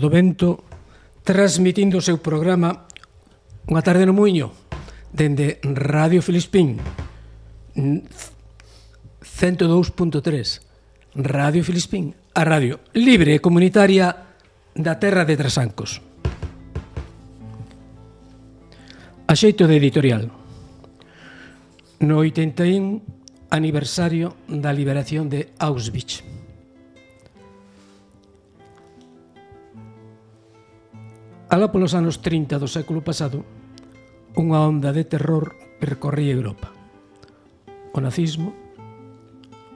do Vento transmitindo o seu programa Unha tarde no Muiño dende Radio Filispín 102.3 Radio Filispín a radio libre e comunitaria da terra de Trasancos. A xeito de editorial No 81 aniversario da liberación de Auschwitz. Alá polos anos 30 do século pasado, unha onda de terror percorría Europa. O nazismo,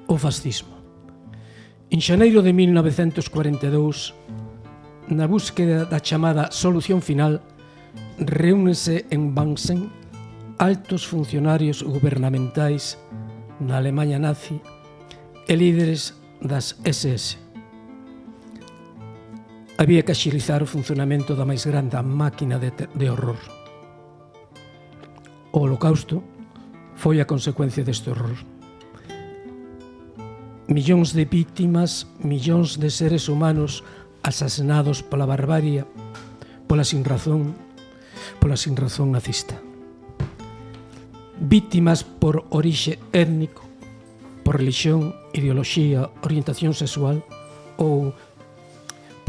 o fascismo. En xaneiro de 1942, na búsqueda da chamada solución final, reúnese en Bansen altos funcionarios gubernamentais na Alemanha nazi e líderes das SS. Había que axilizar o funcionamento da máis grande máquina de, de horror. O holocausto foi a consecuencia deste horror. Millóns de vítimas, millóns de seres humanos asasinados pola barbaria, pola sinrazón, pola sinrazón nazista. Vítimas por orixe étnico, por religión, ideoloxía, orientación sexual ou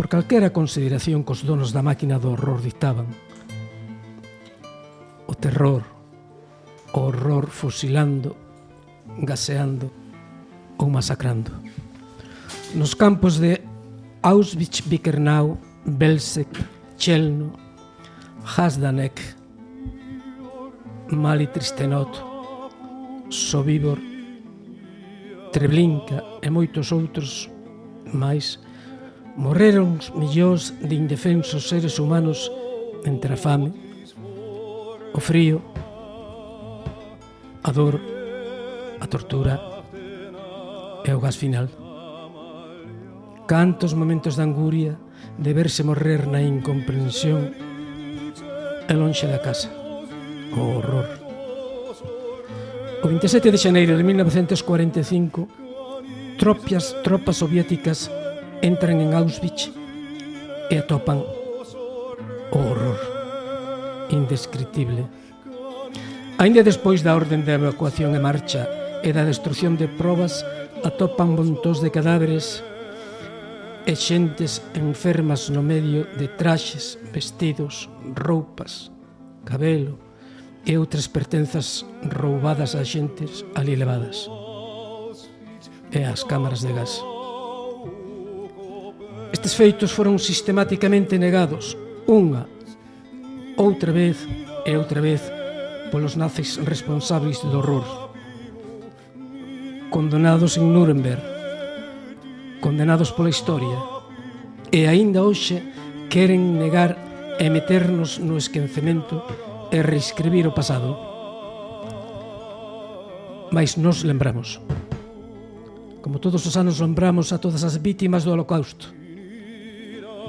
por calquera consideración que os donos da máquina do horror dictaban. O terror, o horror fusilando, gaseando ou masacrando. Nos campos de Auschwitz-Birkenau, Belzec, Chelno, Hasdanek, Mali Tristenot, Sobibor, Treblinka e moitos outros máis Morreron millóns de indefensos seres humanos entre a fame, o frío, a dor, a tortura e o gas final. Cantos momentos de anguria de verse morrer na incomprensión e lonxe da casa. O horror. O 27 de xaneiro de 1945, tropias, tropas soviéticas entran en Auschwitz e atopan o horror indescriptible. Ainda despois da orden de evacuación e marcha e da destrucción de probas, atopan montós de cadáveres e xentes enfermas no medio de traxes, vestidos, roupas, cabelo e outras pertenzas roubadas a xentes ali levadas e as cámaras de gas. Estes feitos foron sistemáticamente negados unha, outra vez e outra vez polos nazis responsables do horror. Condenados en Nuremberg, condenados pola historia, e aínda hoxe queren negar e meternos no esquecemento e reescribir o pasado. Mais nos lembramos. Como todos os anos lembramos a todas as vítimas do holocausto,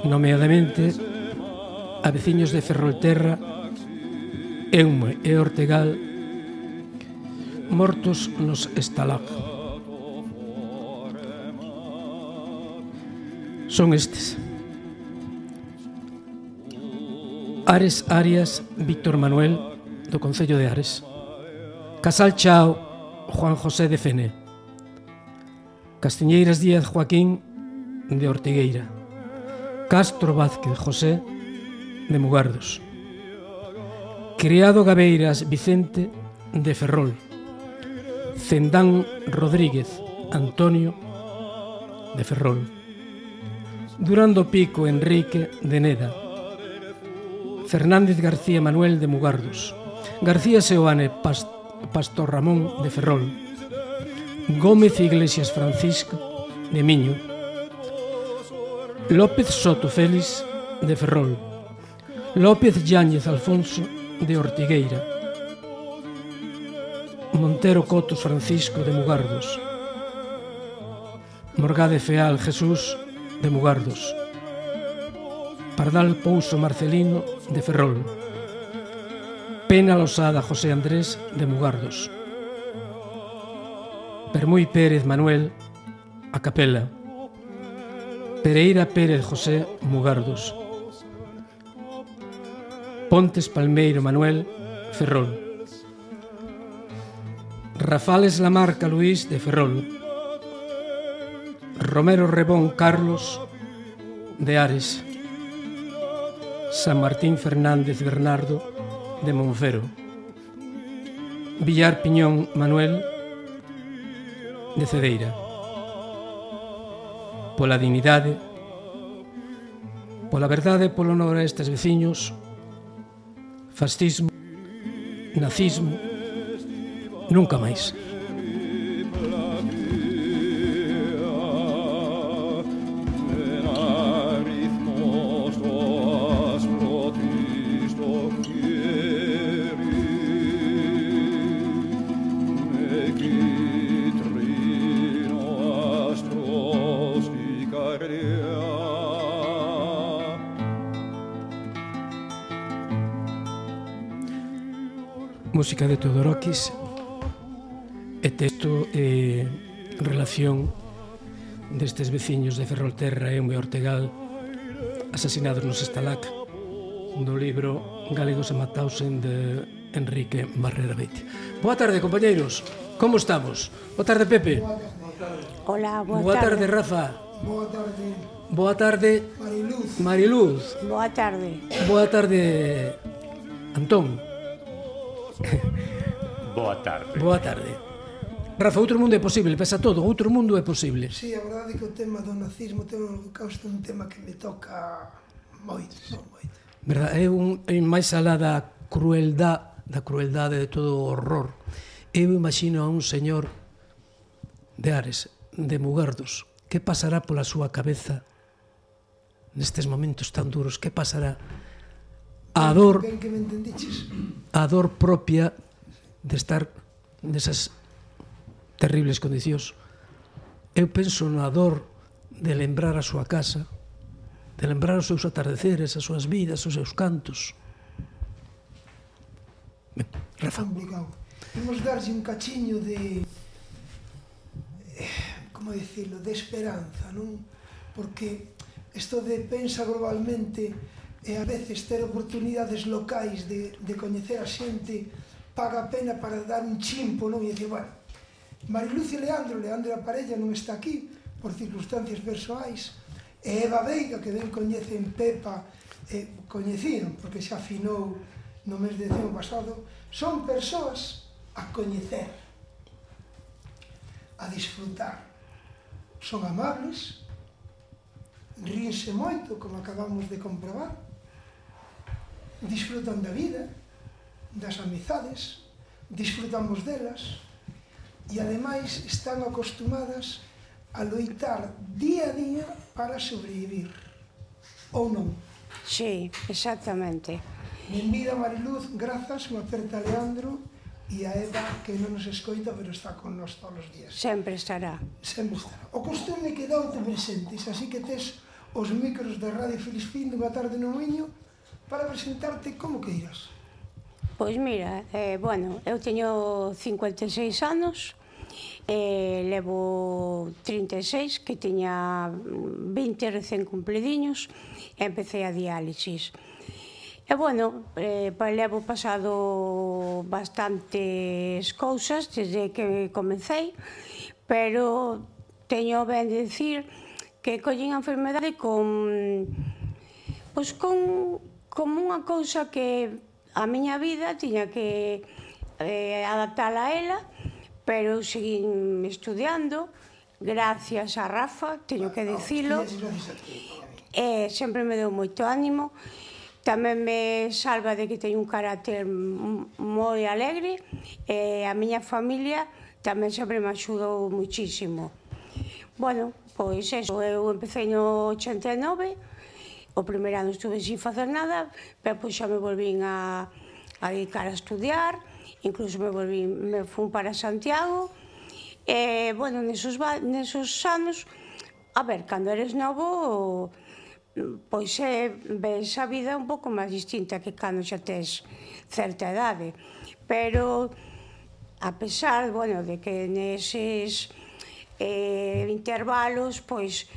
nomeadamente a veciños de Ferrolterra Eume e Ortegal mortos nos estalag. Son estes. Ares Arias, Víctor Manuel, do Concello de Ares. Casal Chao, Juan José de Fene. Castiñeiras Díaz Joaquín, de Ortigueira. Castro Vázquez José de Mugardos. Criado Gabeiras Vicente de Ferrol. Zendán Rodríguez Antonio de Ferrol. Durando Pico Enrique de Neda. Fernández García Manuel de Mugardos. García Seoane Past Pastor Ramón de Ferrol. Gómez Iglesias Francisco de Miño. López Soto Félix de Ferrol. López Yáñez Alfonso de Ortigueira. Montero Cotos Francisco de Mugardos. Morgade Feal Jesús de Mugardos. Pardal Pouso Marcelino de Ferrol. Pena Losada José Andrés de Mugardos. Permuy Pérez Manuel a capela. Pereira Pérez José Mugardos Pontes Palmeiro Manuel Ferrol. Rafales Lamarca Luis de Ferrol. Romero Rebón Carlos de Ares. San Martín Fernández Bernardo de Monfero. Villar Piñón Manuel de Cedeira pola dignidade, pola verdade, polo honor a estes veciños, fascismo, nazismo, nunca máis. música de Teodorokis e texto eh, e relación destes veciños de Ferrolterra e Ume Ortegal asasinados nos Estalac do libro Galegos e Matausen de Enrique Barrera Beitia. Boa tarde, compañeiros. Como estamos? Boa tarde, Pepe. Hola, boa, boa tarde. tarde, Rafa. Boa tarde. Boa tarde, Mariluz. Mariluz. Boa tarde. Boa tarde, Antón. Boa tarde. Boa tarde. Rafa, outro mundo é posible, pesa todo, outro mundo é posible. Sí, a verdade é que o tema do nazismo, o un holocausto é un tema que me toca moito, non moito. Verdad, é un é máis alá da crueldade, da crueldade de todo o horror. Eu imagino a un señor de Ares, de Mugardos, que pasará pola súa cabeza nestes momentos tan duros, que pasará a dor ben que me entendiches. A dor propia de estar nesas terribles condicións. Eu penso na dor de lembrar a súa casa de lembrar os seus atardeceres as súas vidas, os seus cantos. Ben, Rafa. Complicado. Temos darlle un cachiño de eh, como dicirlo, de esperanza non? porque isto de pensa globalmente e a veces ter oportunidades locais de, de coñecer a xente paga a pena para dar un chimpo, non? E dicir, bueno, Mariluz e Leandro, Leandro a parella non está aquí por circunstancias persoais, e Eva Veiga, que ben coñecen Pepa, eh, coñecían, porque xa afinou no mes de decembro pasado, son persoas a coñecer, a disfrutar. Son amables, ríense moito, como acabamos de comprobar, disfrutan da vida, das amizades, disfrutamos delas, e ademais están acostumadas a loitar día a día para sobrevivir, ou non. Sí, exactamente. Benvida Mariluz, grazas, Macerta Leandro e a Eva que non nos escoita pero está con nós todos os días. Sempre estará. Sempre estará. O costume que dá o te presentes, así que tes os micros da Radio Feliz Fin dunha tarde no Miño para presentarte, como que dirás? Pois mira, eh, bueno, eu teño 56 anos, eh, levo 36, que teña 20 recén cumplidiños, e empecé a diálisis. E bueno, eh, levo pasado bastantes cousas desde que comecei, pero teño ben de dicir que collín a enfermedade con pois con como unha cousa que a miña vida tiña que eh, adaptala a ela, pero eu seguín estudiando, gracias a Rafa, teño que dicilo. Eh, sempre me deu moito ánimo. Tamén me salva de que teño un carácter moi alegre e eh, a miña familia tamén sempre me axudou muchísimo. Bueno, pois eso, eu empecé no 89, O primeiro ano estuve sin facer nada, pero pois xa me volvín a, a dedicar a estudiar, incluso me volvín, me fun para Santiago, e, bueno, nesos, nesos anos, a ver, cando eres novo, pois é, ves a vida un pouco máis distinta que cando xa tes certa idade. Pero, a pesar, bueno, de que neses eh, intervalos, pois,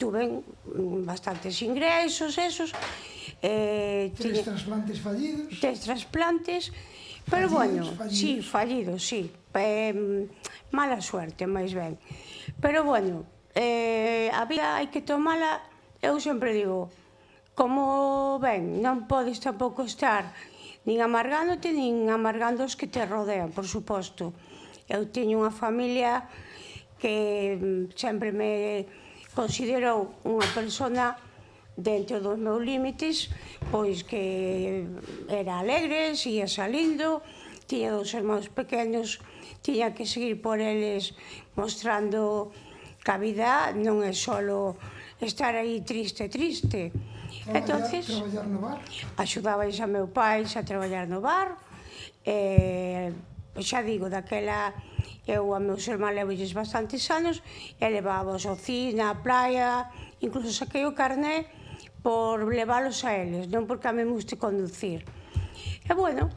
tuven mm, bastantes ingresos, esos. Eh, Tres trasplantes fallidos. Tres trasplantes, pero fallidos, bueno, fallidos. sí, fallidos, sí. Eh, mala suerte, máis ben. Pero bueno, eh, a vida hai que tomala, eu sempre digo, como ben, non podes tampouco estar nin amargándote, nin amargando os que te rodean, por suposto. Eu teño unha familia que mm, sempre me considerou unha persona dentro dos meus límites, pois que era alegre, seguía salindo, tiña dos irmãos pequenos, tiña que seguir por eles mostrando que a vida non é solo estar aí triste, triste. Traballar, Entonces, traballar no bar? Axudabais a meu pai a traballar no bar. e, xa digo, daquela Eu a meus irmãos levolles bastantes anos e levábamos ao cine, á praia, incluso saquei o carné por leválos a eles, non porque a mí me guste conducir. E bueno,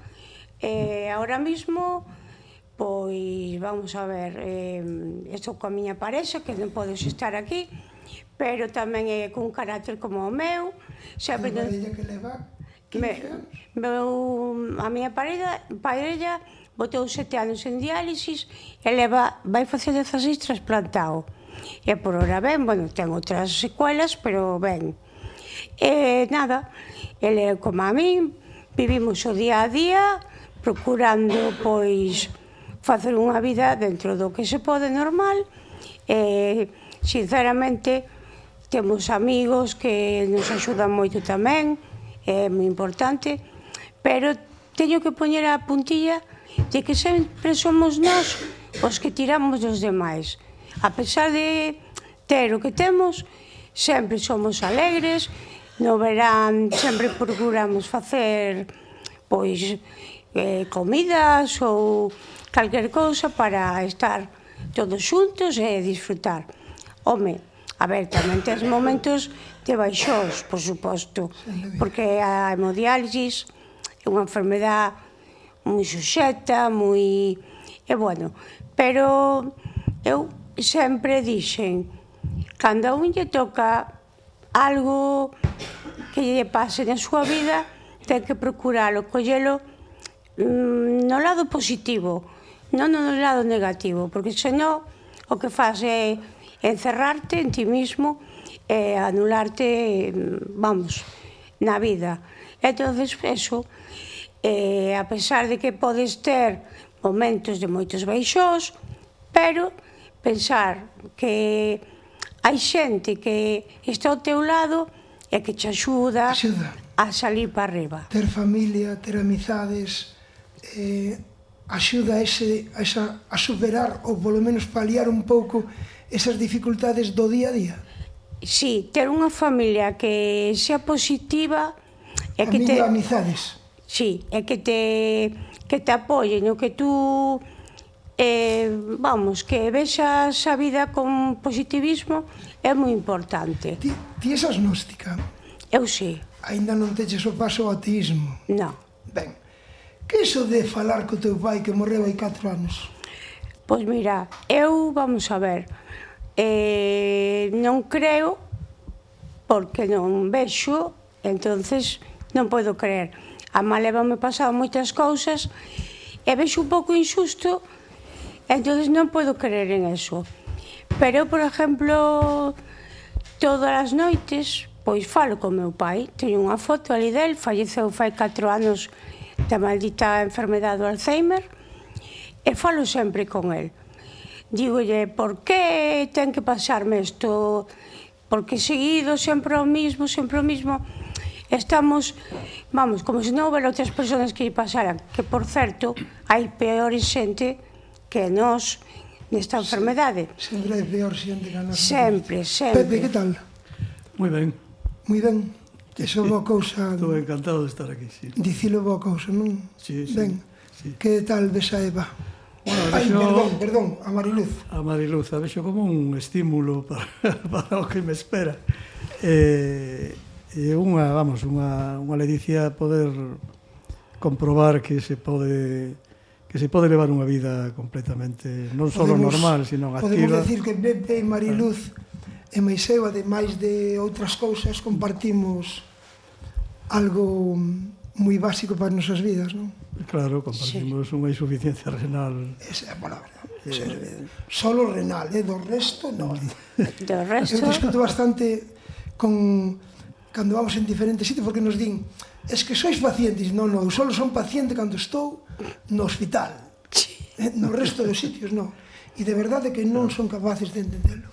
eh, ahora mismo pois vamos a ver, eh, estou coa miña parexa que non podes estar aquí, pero tamén é cun carácter como o meu, sempre a que leva 15 me, anos. Meu, a miña parella, parella botou sete anos en diálisis e leva, vai facer 16 trasplantado. E por ora ben, bueno, ten outras secuelas, pero ben. E nada, ele como a min, vivimos o día a día, procurando, pois, facer unha vida dentro do que se pode normal, e, sinceramente, temos amigos que nos axudan moito tamén, é moi importante, pero teño que poñer a puntilla de que sempre somos nós os que tiramos dos demais. A pesar de ter o que temos, sempre somos alegres, no verán sempre procuramos facer pois eh, comidas ou calquer cousa para estar todos xuntos e disfrutar. Home, a ver, tamén tes momentos de baixós, por suposto, porque a hemodiálisis é unha enfermedade moi suxeta, moi... E eh, bueno, pero eu sempre dixen, cando a un lle toca algo que lle pase na súa vida, ten que procuralo, collelo mm, no lado positivo, non no lado negativo, porque senón o que faz é encerrarte en ti mismo e anularte, mm, vamos, na vida. Entonces, eso, eh, a pesar de que podes ter momentos de moitos baixós, pero pensar que hai xente que está ao teu lado e que te axuda, axuda. a salir para arriba. Ter familia, ter amizades, eh, axuda a, ese, a, esa, a superar ou polo menos paliar un pouco esas dificultades do día a día. Sí, ter unha familia que sea positiva e que te amizades Sí, é que te, que te apoyen, o que tú eh, vamos, que vexas a vida con positivismo é moi importante. Ti, ti és agnóstica? Eu sí. Ainda non teches o paso ao ateísmo? Non. Ben, que iso de falar co teu pai que morreu hai 4 anos? Pois mira, eu, vamos a ver, eh, non creo porque non vexo, entonces non podo creer a má levame pasado moitas cousas e vexo un pouco injusto entonces non podo creer en eso. Pero por exemplo todas as noites pois falo con meu pai. Teño unha foto ali del falleceu fai 4 anos da maldita enfermedade do Alzheimer e falo sempre con el. Dígolle por que ten que pasarme isto? Porque seguido sempre o mismo sempre o mismo Estamos, vamos, como se non houbera outras persoas que lle pasaran, que por certo, hai peores xente que nós nesta enfermedade. Sempre hai peor xente que a nosa. Sempre, sempre. Pepe, que tal? Moi ben. Moi ben. Eso boa cousa... Estou encantado de estar aquí, sí. Dicilo boa cousa, non? Sí, sí. Ben, sí. que tal ves a Eva? Bueno, Ai, vexo, perdón, perdón, a Mariluz. A Mariluz, a vexo como un estímulo para, para o que me espera. Eh, é unha, vamos, unha, unha ledicia poder comprobar que se pode que se pode levar unha vida completamente non só normal, sino activa. Podemos decir que Pepe e Mariluz e Maiseu, ademais de outras cousas, compartimos algo moi básico para as nosas vidas, non? Claro, compartimos sí. unha insuficiencia renal. Esa é a palabra. Eh, esa é, eh, solo renal, eh? do resto non. Do resto... Eu discuto bastante con cando vamos en diferentes sitios porque nos din es que sois pacientes, non, non, solo son paciente cando estou no hospital sí. Eh, no resto dos sitios, non e de verdade que non son capaces de entenderlo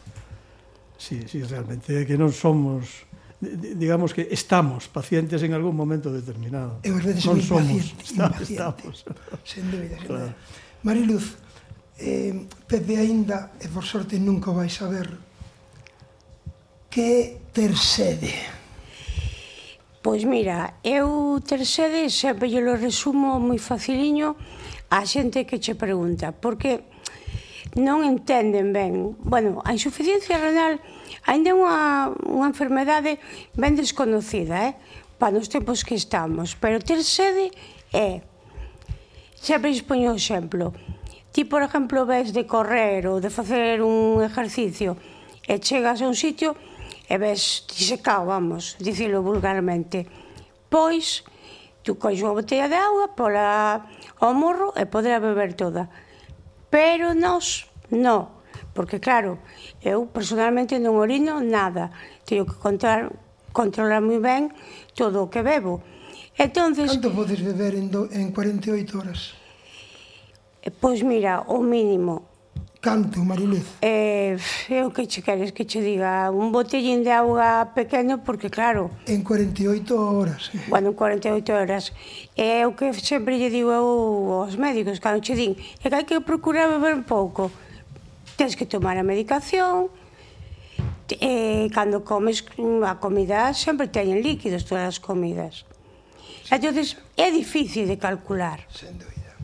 Sí, sí, realmente que non somos digamos que estamos pacientes en algún momento determinado. Eu ás veces non somos, impaciente, estamos. Sen dúbida, sen claro. dúbida. Mariluz, eh, Pepe aínda, e por sorte nunca vai saber, que ter sede. Pois mira, eu ter sede sempre lo resumo moi faciliño á xente que che pregunta, porque non entenden ben. Bueno, a insuficiencia renal ainda é unha, unha enfermedade ben desconocida, eh? para os tempos que estamos, pero ter sede é. Sempre expoño o exemplo. Ti, por exemplo, ves de correr ou de facer un exercicio e chegas a un sitio e ves disecado, vamos, dicilo vulgarmente. Pois, tú cois unha botella de agua pola ao morro e podrá beber toda. Pero nós, non. Porque, claro, eu personalmente non orino nada. Teño que contar, controlar moi ben todo o que bebo. Entonces, Canto podes beber en, do, en 48 horas? Eh, pois mira, o mínimo Canto, Mariluz. Eh, eu que che queres que che diga un botellín de auga pequeno porque claro, en 48 horas. Eh. Bueno, en 48 horas. É o que sempre lle digo eu aos médicos cando che din, é que hai que procurar beber pouco. Tens que tomar a medicación, eh, cando comes mm, a comida sempre teñen líquidos todas as comidas. Sí. Entonces, é difícil de calcular. Sen dúvida.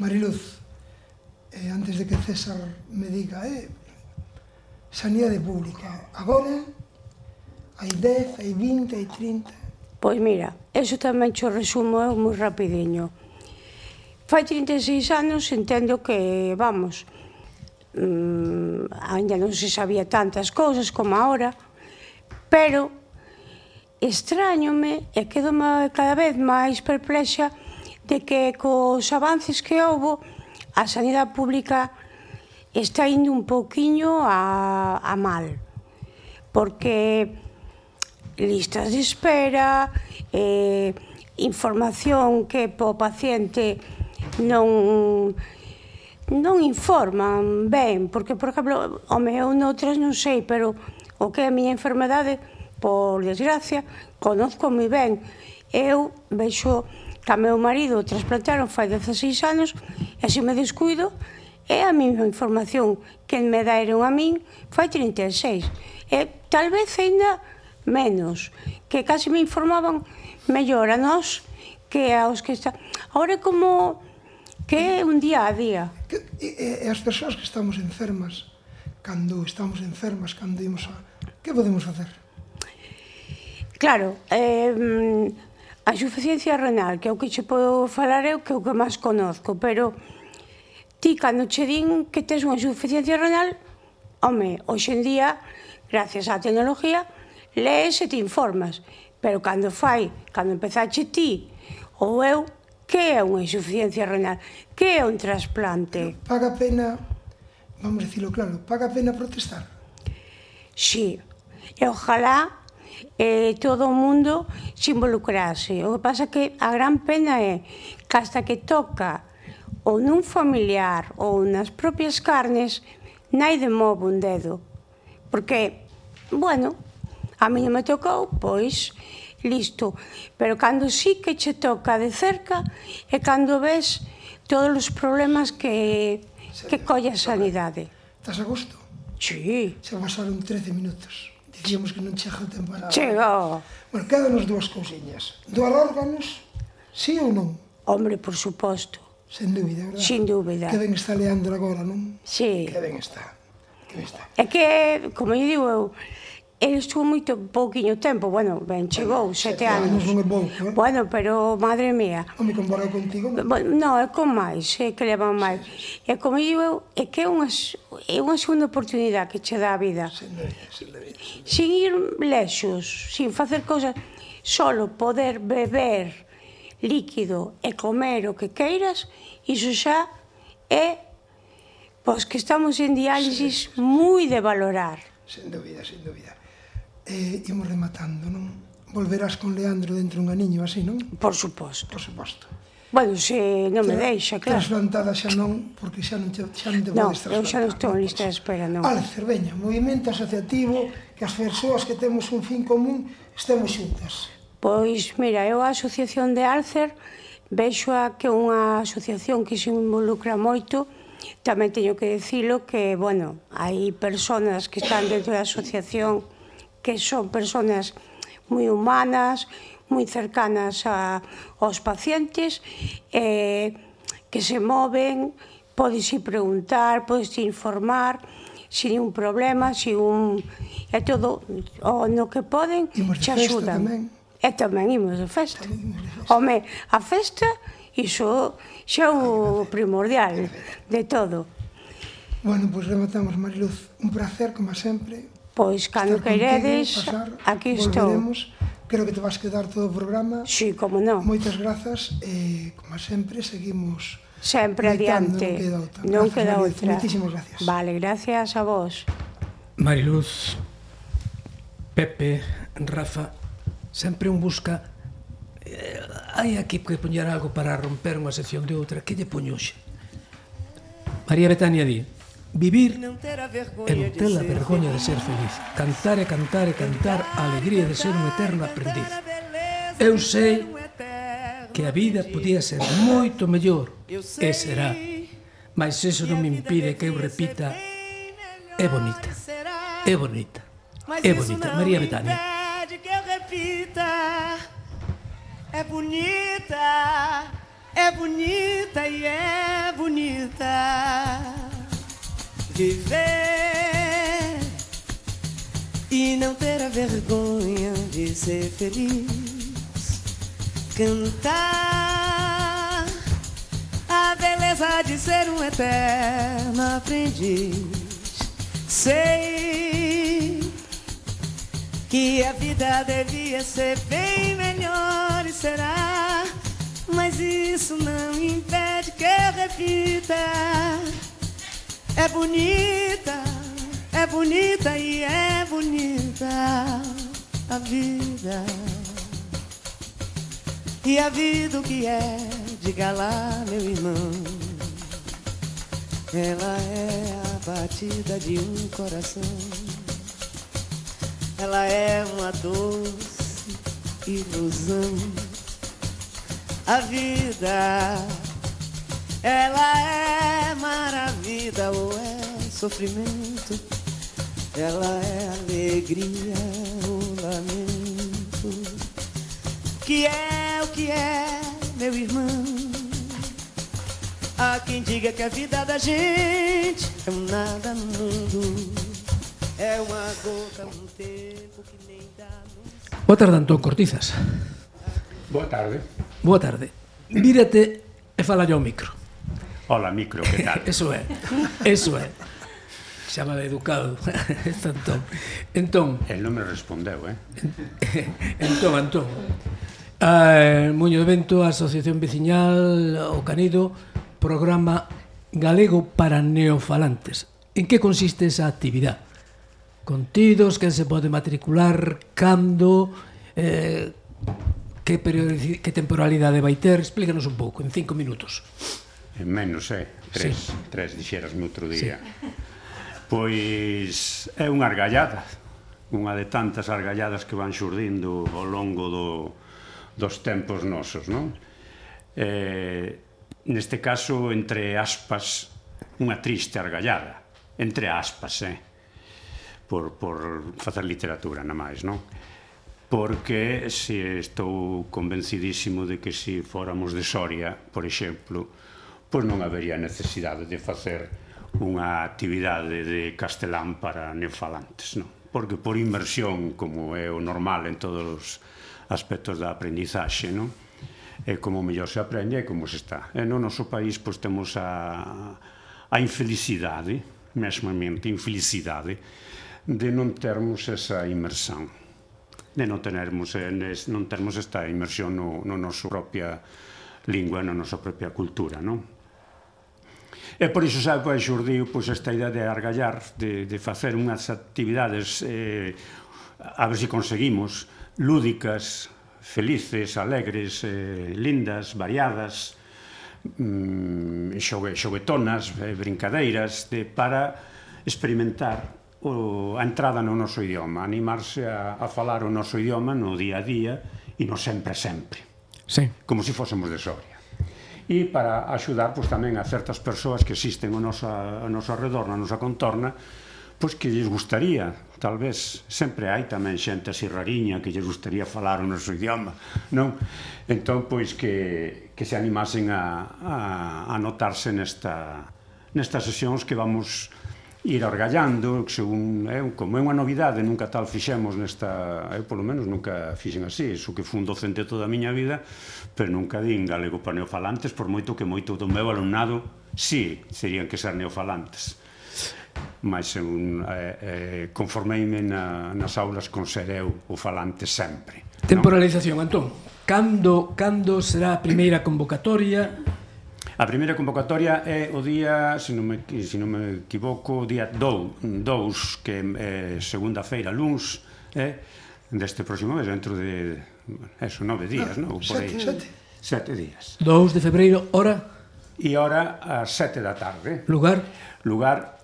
Mariluz, eh, antes de que César me diga, eh, sanidade pública. Agora hai 10, hai 20, hai 30. Pois mira, eso tamén xo resumo eu moi rapidiño. Fai 36 anos entendo que, vamos, mmm, ainda non se sabía tantas cousas como agora, pero extrañome e quedo cada vez máis perplexa de que cos avances que houve a sanidade pública está indo un pouquiño a, a mal porque listas de espera eh, información que po paciente non non informan ben, porque, por exemplo, o meu noutras non sei, pero o que é a miña enfermedade, por desgracia, conozco moi ben. Eu vexo que a meu marido o trasplantaron fai 16 anos e se me descuido é a mesma información que me deron a min fai 36 e tal vez ainda menos que casi me informaban mellor a nós que aos que está ahora como que é un día a día que, e, e as persoas que estamos enfermas cando estamos enfermas cando imos a que podemos facer? Claro, eh, A insuficiencia renal, que é o que che podo falar eu, que é o que máis conozco, pero ti cando che din que tes unha insuficiencia renal, home, hoxe en día, gracias á tecnología, lees e te informas. Pero cando fai, cando empezache ti ou eu, que é unha insuficiencia renal? Que é un trasplante? Pero paga pena, vamos a claro, paga pena protestar? Sí, e ojalá eh, todo o mundo se involucrase. O que pasa que a gran pena é que hasta que toca ou nun familiar ou nas propias carnes, naide move un dedo. Porque, bueno, a mí non me tocou, pois, listo. Pero cando sí que che toca de cerca e cando ves todos os problemas que, que colle a sanidade. Estás a gusto? Sí. Se vamos a un 13 minutos. Dicíamos que non chega a temporada. Chega. Bueno, quedanos dúas cousiñas. Doar órganos, sí ou non? Hombre, por suposto. Sen dúbida, verdad? Sin dúbida. Que ben está Leandro agora, non? Sí. Que ben está. Que ben está. É que, como eu digo, eu, Ele estuvo moito pouquiño tempo, bueno, ben chegou, sete anos. eh? Bueno, pero, madre mía. Home, comparado contigo? Bueno, non, é con máis, é que leva máis. É E como digo, é que é unha, é unha segunda oportunidade que che dá a vida. Sin, sen sin, sin ir lexos, sin facer cousas, solo poder beber líquido e comer o que queiras, iso xa é pois que estamos en diálisis moi de valorar. Sen dúbida, sen dúbida eh, imos rematando, non? Volverás con Leandro dentro un aniño así, non? Por suposto. Por suposto. Bueno, se non me deixa, claro. Trasplantada xa non, porque xa non, xa non te no, podes. Non, eu xa non estou en lista de espera, non. Alcer, veña, movimento asociativo, que as persoas que temos un fin común estemos xuntas. Pois, mira, eu a Asociación de Alcer vexo a que unha asociación que se involucra moito, tamén teño que decilo que, bueno, hai personas que están dentro da asociación que son personas moi humanas, moi cercanas a, aos pacientes, eh, que se moven, podes ir preguntar, podes informar, sin un problema, sin un... É todo o no que poden, imos te axudan. Tamén. E tamén imos de festa. Tamén imos de festa. Home, a festa, iso xa é o primordial de todo. Bueno, pois pues rematamos, Mariluz. Un placer, como sempre, Pois, cando queiredes, aquí estou. Creo que te vas quedar todo o programa. Sí, como non. Moitas grazas e, como sempre, seguimos sempre adiante. Non queda outra. Non gracias, queda outra. gracias. Vale, gracias a vos. Mariluz, Pepe, Rafa, sempre un busca eh, hai aquí que poñer algo para romper unha sección de outra. Que lle poño María Betania di, Vivir non ter a vergoña, ter a vergoña de ser feliz. Cantar e cantar e cantar a alegría de ser un eterno aprendiz. Eu sei que a vida podía ser moito mellor e será. Mas eso non me impide que eu repita é bonita, é bonita, é bonita. María Betania. Que eu repita é bonita, é bonita e é bonita. Viver e não ter a vergonha de ser feliz. Cantar a beleza de ser um eterno aprendiz. Sei que a vida devia ser bem melhor e será, mas isso não impede que eu repita. É bonita, é bonita e é bonita a vida. E a vida o que é, diga lá, meu irmão. Ela é a batida de um coração. Ela é uma doce ilusão. A vida, ela é maravilha ou é sofrimento. Ela é alegria ou lamento. Que é o que é, meu irmão? Há quem diga que a vida da gente é um nada no mundo. É uma gota, um tempo que nem dá luz. Boa tarde, Antón Cortizas Boa tarde. Boa tarde Vírate e fala ao micro Hola, micro, que tal? eso é, eso é. Chama de educado, Antón. Entón... El non me respondeu, eh? entón, Antón, Ah, Muño de Vento, Asociación Veciñal, o Canido, programa galego para neofalantes. En que consiste esa actividade? contidos, que se pode matricular, cando, eh, que, que temporalidade vai ter, explícanos un pouco, en cinco minutos en menos, eh? Tres, sí. tres dixerasme outro día. Sí. Pois é unha argallada, unha de tantas argalladas que van xurdindo ao longo do, dos tempos nosos, non? Eh, neste caso, entre aspas, unha triste argallada, entre aspas, eh? Por, por facer literatura, na máis, non? porque se estou convencidísimo de que se fóramos de Soria, por exemplo, pois non habería necesidade de facer unha actividade de castelán para neofalantes, non? Porque por inmersión, como é o normal en todos os aspectos da aprendizaxe, non? É como mellor se aprende e como se está. E no noso país, pois, temos a, a infelicidade, mesmamente infelicidade, de non termos esa inmersión de non tenermos non termos esta inmersión no, no noso propia lingua, na nosa propia cultura, non? E por iso sabe, pois, xurdiu pois, esta idea de argallar, de, de facer unhas actividades eh, a ver se si conseguimos lúdicas, felices, alegres, eh, lindas, variadas, mm, xogue, xoguetonas, eh, brincadeiras, de, para experimentar o, a entrada no noso idioma, animarse a, a falar o noso idioma no día a día e no sempre sempre. Sí. Como se si fósemos de sobre e para axudar pois, tamén a certas persoas que existen ao noso, ao noso redor, na nosa contorna, pois que lles gustaría, tal vez, sempre hai tamén xente así rariña que lles gustaría falar o noso idioma, non? Entón, pois que, que se animasen a, a, a notarse nesta, nestas sesións que vamos ir argallando, según eu, como é unha novidade, nunca tal fixemos nesta, eu polo menos nunca fixen así, iso que fun docente toda a miña vida, pero nunca din galego para neofalantes, por moito que moito do meu alumnado, sí, serían que ser neofalantes. Mas un, eh, eh, conformeime na, nas aulas con ser eu o falante sempre. Temporalización, non? Antón. Cando, cando será a primeira convocatoria? A primeira convocatoria é o día, se non me, se non me equivoco, o día 2, 2 que é eh, segunda feira, luns, eh, deste próximo mes, dentro de eso, nove días, no, non? Ah, por sete, aí. Sete. sete días. 2 de febreiro, hora? E hora ás sete da tarde. Lugar? Lugar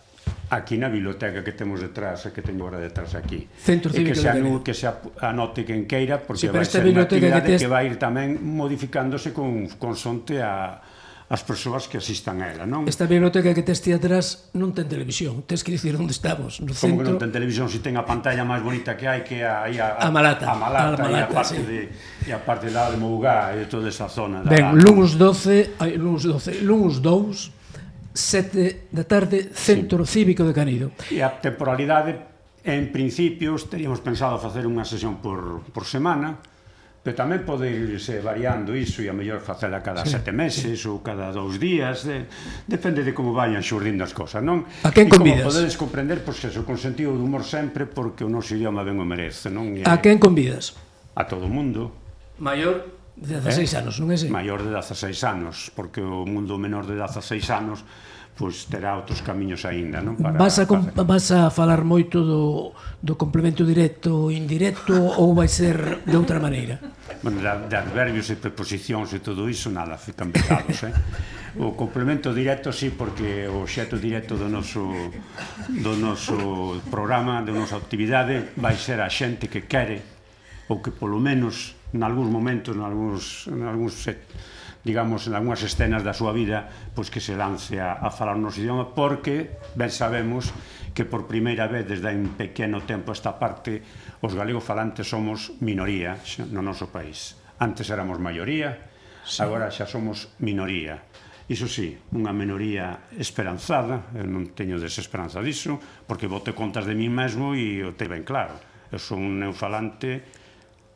aquí na biblioteca que temos detrás, eh, que teño agora detrás aquí. Centro Cívico e que se, anu, que se anote quen queira, porque sí, vai ser unha actividade que, tes... que vai ir tamén modificándose con consonte a, as persoas que asistan a ela, non? Esta biblioteca que tes ti atrás non ten televisión, tes que dicir onde estamos, no centro. Que non ten televisión, se si ten a pantalla máis bonita que hai que a, a, a, a Malata, a Malata, a Malata e a parte sí. de e a parte da de Mougá e toda esa zona da Ben, luns 12, ai, luns 12, luns 2 7 da tarde, Centro sí. Cívico de Canido. E a temporalidade, en principios, teríamos pensado facer unha sesión por, por semana, Pero tamén pode irse variando iso e a mellor facela cada sí. sete meses ou cada dous días. De, depende de como vayan xurdindo as cosas, non? A quen convidas? E como podedes comprender, pois que o consentido do humor sempre porque o noso idioma ben o merece, non? E, a quen convidas? A todo o mundo. Maior de 16 eh? anos, non é ese? Maior de 16 anos, porque o mundo menor de 16 anos pois terá outros camiños aínda, non? Para, vas, a com, para... vas a falar moito do, do complemento directo e indirecto ou vai ser de outra maneira? Bueno, de, de adverbios e preposicións e todo iso, nada, fican pegados, eh? O complemento directo, sí, porque o xeto directo do noso, do noso programa, da nosa actividade, vai ser a xente que quere ou que polo menos, en algúns momentos, en algúns, en algúns sectores, digamos, en algunhas escenas da súa vida, pois que se lance a, a falar o noso idioma, porque ben sabemos que por primeira vez desde un pequeno tempo esta parte os galegos falantes somos minoría no noso país. Antes éramos maioría, sí. agora xa somos minoría. Iso sí, unha minoría esperanzada, eu non teño desesperanza diso, porque bote contas de mí mesmo e o te ben claro. Eu son un neufalante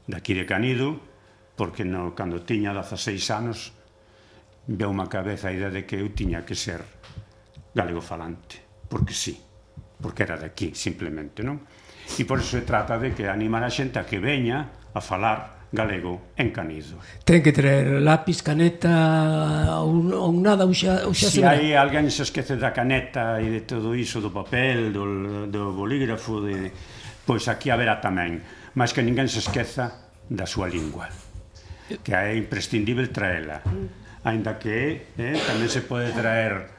daqui de Canido, porque no, cando tiña 16 anos deu má cabeza a idea de que eu tiña que ser galego falante, porque sí, porque era de aquí, simplemente, non? E por iso se trata de que animar a xente a que veña a falar galego en Canizo. Ten que traer lápis, caneta ou, ou nada, ou xa, ou xa se hai alguén se esquece da caneta e de todo iso, do papel, do, do bolígrafo, de, pois aquí haberá tamén. Mas que ninguén se esqueza da súa lingua, que é imprescindible traela aínda que eh, tamén se pode traer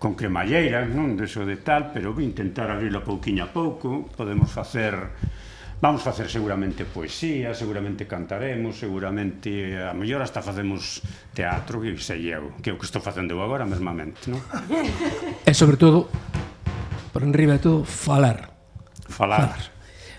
con cremalleiras, non, deso de tal, pero intentar abrirlo pouquiño a pouco, podemos facer vamos facer seguramente poesía, seguramente cantaremos, seguramente a mellor hasta facemos teatro, que sei eu, que é o que estou facendo eu agora mesmamente, non? E sobre todo, por enriba de todo, falar. Falar.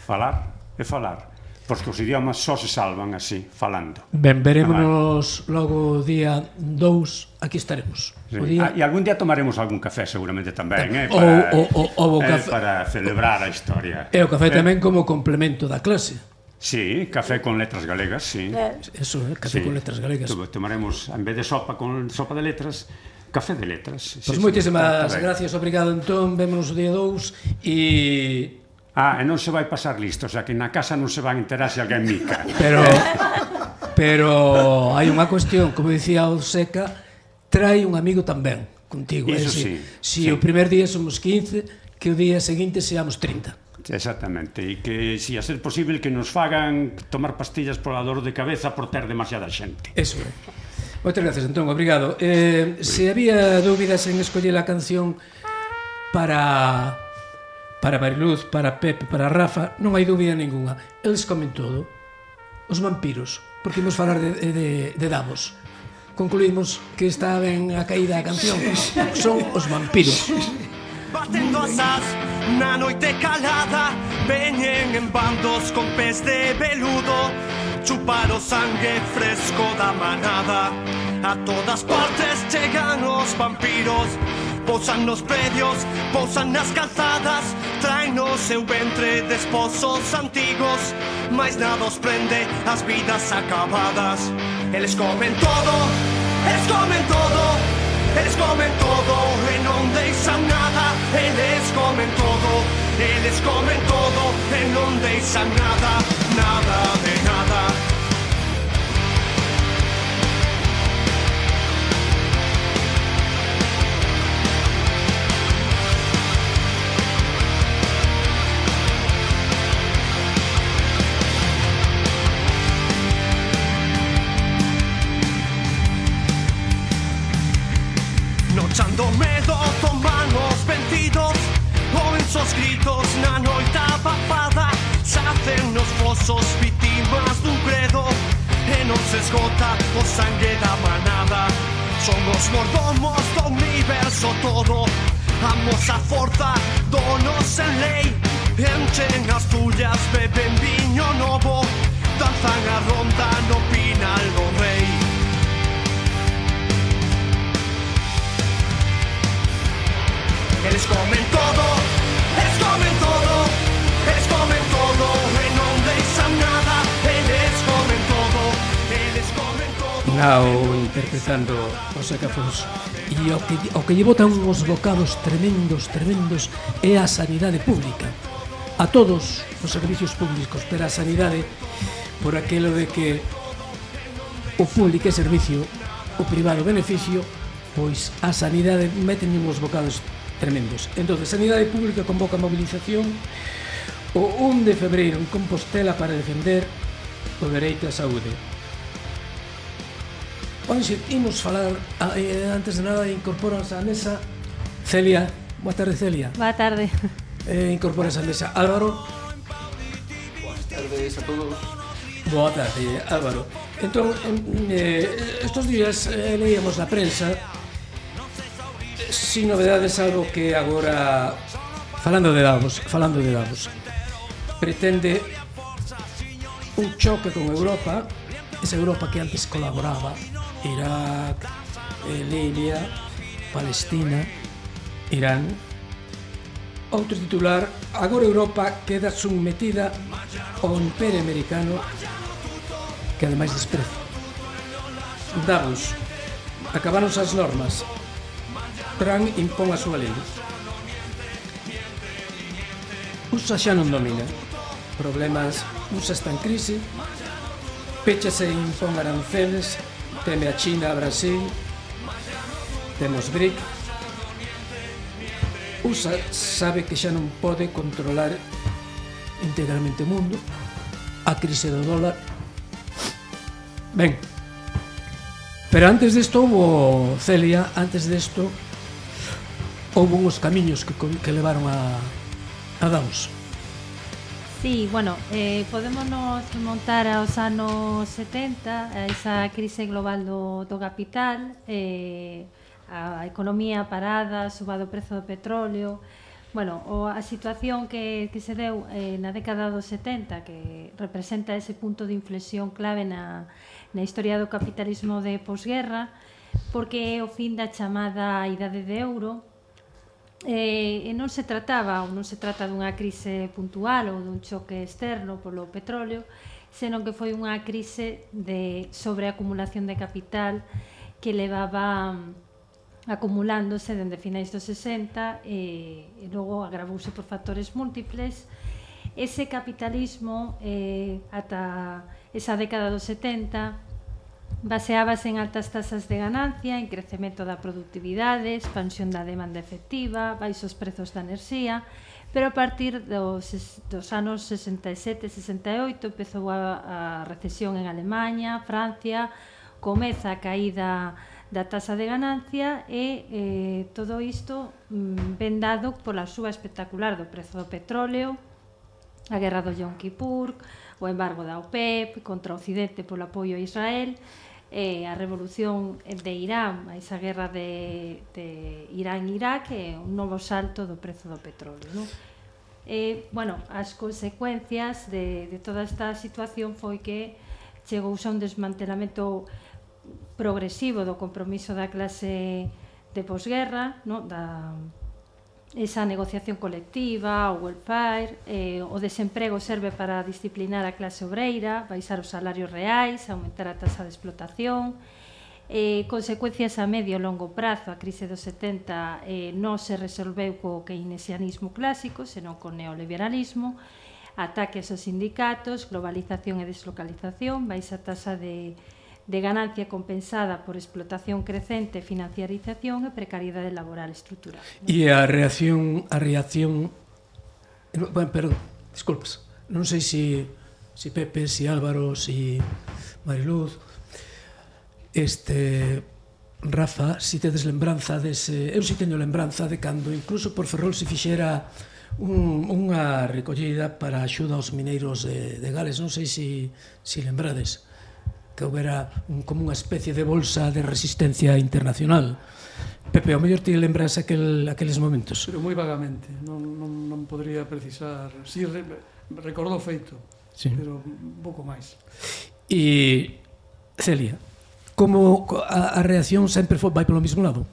Falar, falar e falar porque os idiomas só se salvan así, falando. Ben, verémonos logo o día 2, aquí estaremos. Sí. O día... Ah, e algún día tomaremos algún café seguramente tamén, eh, para, o, o, o, o, o eh, café... eh, para celebrar a historia. E o café eh. tamén eh. como complemento da clase. Sí, café con letras galegas, sí. Eh. Eso, eh, café sí. con letras galegas. Tomaremos, en vez de sopa con sopa de letras, café de letras. Pois pues sí, moitísimas gracias, obrigado entón, vémonos o día 2 e... Ah, e non se vai pasar listo, o sea que na casa non se van enterar se alguén mica. Pero pero hai unha cuestión, como dicía o Seca, trai un amigo tamén contigo. Iso si, sí, si sí. o primer día somos 15, que o día seguinte seamos 30. Exactamente, e que si a ser posible que nos fagan tomar pastillas pola dor de cabeza por ter demasiada xente. Eso é. Moitas gracias, Antón, obrigado. Eh, se había dúbidas en escoller a canción para para Mariluz, para Pepe, para Rafa, non hai dúbida ninguna. Eles comen todo. Os vampiros, porque imos falar de, de, de Davos. Concluímos que está ben a caída da canción. Son os vampiros. Batendo asas na noite calada Veñen en bandos con pés de veludo Chupar o sangue fresco da manada A todas partes chegan os vampiros Pousan nos predios, pousan nas calzadas Traen no seu ventre desposos antigos Mais nada os prende as vidas acabadas. Eles comen todo, eles comen todo Eles comen todo e non deixan nada Eles comen todo, eles comen todo e non deixan nada Nada de nada universo todo Amos a forza donos en lei Enchen as tullas, beben viño novo Danzan a ronda no pinal do rei Eles comen todo, eles comen todo, eles comen todo. E non deixan nada. Eles comen todo, eles comen todo. Nao interpretando o Secafos E o que, o que lle botan uns bocados tremendos, tremendos é a sanidade pública. A todos os servicios públicos, pero a sanidade por aquilo de que o público é servicio, o privado beneficio, pois a sanidade meten uns bocados tremendos. Entón, Sanidade Pública convoca a movilización o 1 de febreiro en Compostela para defender o dereito á saúde. Hoxe imos falar, eh, antes de nada, incorporas á mesa Celia. Boa tarde, Celia. Boa tarde. Eh, incorporas á mesa Álvaro. Boas tardes a todos. Boa tarde, Álvaro. Entón, eh, estos días eh, leíamos na prensa sin novedades, algo que agora falando de Davos, falando de Davos, pretende un choque con Europa Esa Europa que antes colaboraba, Irak, eh, Libia, Palestina, Irán. Outro titular, agora Europa queda submetida ao imperio americano que ademais desprezo Davos, acabaronse as normas. Trump impón a súa lei. USA xa non domina. Problemas, USA está en crise, Peches e impón aranceles, teme a China a Brasil, temos BRIC. USA sabe que xa non pode controlar integralmente o mundo, a crise do dólar. Ben, pero antes disto houve, Celia, antes disto houve uns camiños que, que levaron a, a Downs. Sí, bueno, eh, podemos nos remontar aos anos 70, a esa crise global do, do capital, eh, a economía parada, suba do prezo do petróleo, Bueno, o, a situación que, que se deu eh, na década dos 70 que representa ese punto de inflexión clave na, na historia do capitalismo de posguerra porque é o fin da chamada idade de euro eh, e non se trataba ou non se trata dunha crise puntual ou dun choque externo polo petróleo, senón que foi unha crise de sobreacumulación de capital que levaba mm, acumulándose dende finais dos 60 e, e logo agravouse por factores múltiples. Ese capitalismo eh, ata esa década dos 70 Baseábase en altas tasas de ganancia, en crecemento da productividade, expansión da demanda efectiva, baixos prezos da enerxía, pero a partir dos, dos anos 67 e 68 empezou a, a recesión en Alemanha, Francia, comeza a caída da tasa de ganancia e eh, todo isto mm, vendado pola súa espectacular do prezo do petróleo, a guerra do Yom Kippur, o embargo da OPEP contra o Occidente polo apoio a Israel, eh, a revolución de Irán, a esa guerra de, de Irán-Irak e un novo salto do prezo do petróleo. Non? Eh, bueno, as consecuencias de, de toda esta situación foi que chegouse a un desmantelamento progresivo do compromiso da clase de posguerra, no? da, esa negociación colectiva, o welfare, eh, o desemprego serve para disciplinar a clase obreira, baixar os salarios reais, aumentar a tasa de explotación, eh, consecuencias a medio e longo prazo, a crise dos 70 eh, non se resolveu co keynesianismo clásico, senón co neoliberalismo, ataques aos sindicatos, globalización e deslocalización, baixa tasa de de ganancia compensada por explotación crecente, financiarización e precariedade laboral estrutural. E a reacción, a reacción bueno, perdón, disculpas. Non sei se si, si Pepe, si Álvaro, si Mariluz, este Rafa, si tedes lembranza dese, eu si teño lembranza de cando incluso por Ferrol se fixera un, unha recollida para axuda aos mineiros de, de Gales, non sei se si, si lembrades que houbera un, como unha especie de bolsa de resistencia internacional. Pepe, ao mellor ti lembras aquel, aqueles momentos? Pero moi vagamente, non, non, non podría precisar. Si, sí, re, recordo feito, sí. pero un pouco máis. E, Celia, como a, a reacción sempre foi, vai polo mesmo lado?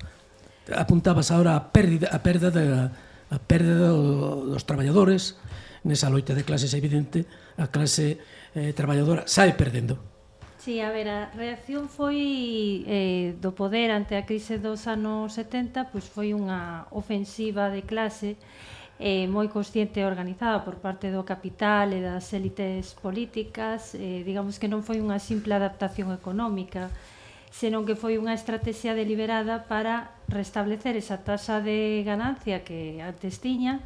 Apuntabas ahora a pérdida, a perda, de, a perda do, dos traballadores, nesa loita de clases evidente, a clase eh, traballadora sai perdendo Sí, a ver, a reacción foi eh, do poder ante a crise dos anos 70, pois foi unha ofensiva de clase eh, moi consciente e organizada por parte do capital e das élites políticas, eh, digamos que non foi unha simple adaptación económica, senón que foi unha estrategia deliberada para restablecer esa tasa de ganancia que antes tiña,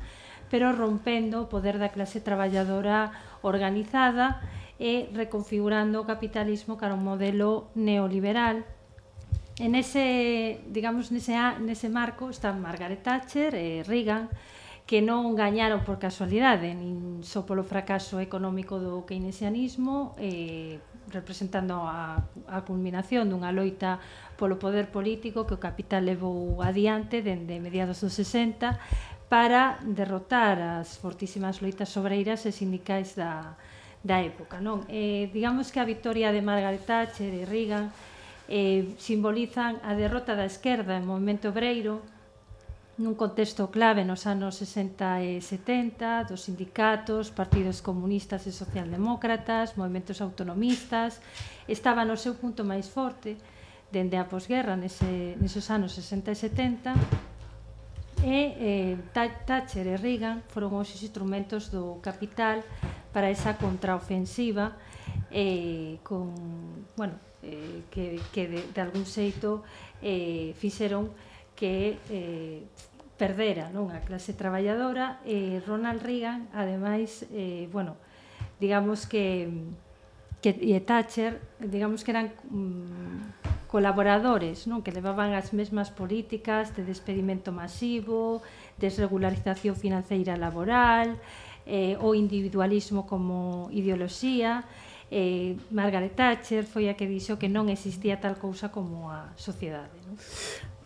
pero rompendo o poder da clase traballadora organizada e reconfigurando o capitalismo cara un modelo neoliberal. En ese, digamos, nese, nese marco están Margaret Thatcher e Reagan, que non gañaron por casualidade, nin só polo fracaso económico do keynesianismo, eh, representando a, a culminación dunha loita polo poder político que o capital levou adiante dende mediados dos 60 para derrotar as fortísimas loitas sobreiras e sindicais da, da época, non? Eh, digamos que a victoria de Margaret Thatcher e Reagan eh, simbolizan a derrota da esquerda en movimento obreiro nun contexto clave nos anos 60 e 70 dos sindicatos, partidos comunistas e socialdemócratas, movimentos autonomistas, estaba no seu punto máis forte dende a posguerra nese, neses anos 60 e 70 E eh, Thatcher e Reagan foron os instrumentos do capital para esa contraofensiva eh, con, bueno, eh, que, que de, de algún xeito eh, fixeron que eh, perdera non a clase traballadora. E eh, Ronald Reagan ademais eh, bueno, digamos que que e Thatcher digamos que eran mm, colaboradores non que levaban as mesmas políticas de despedimento masivo, desregularización financeira laboral, eh, o individualismo como ideoloxía, eh, Margaret Thatcher foi a que dixo que non existía tal cousa como a sociedade. Non?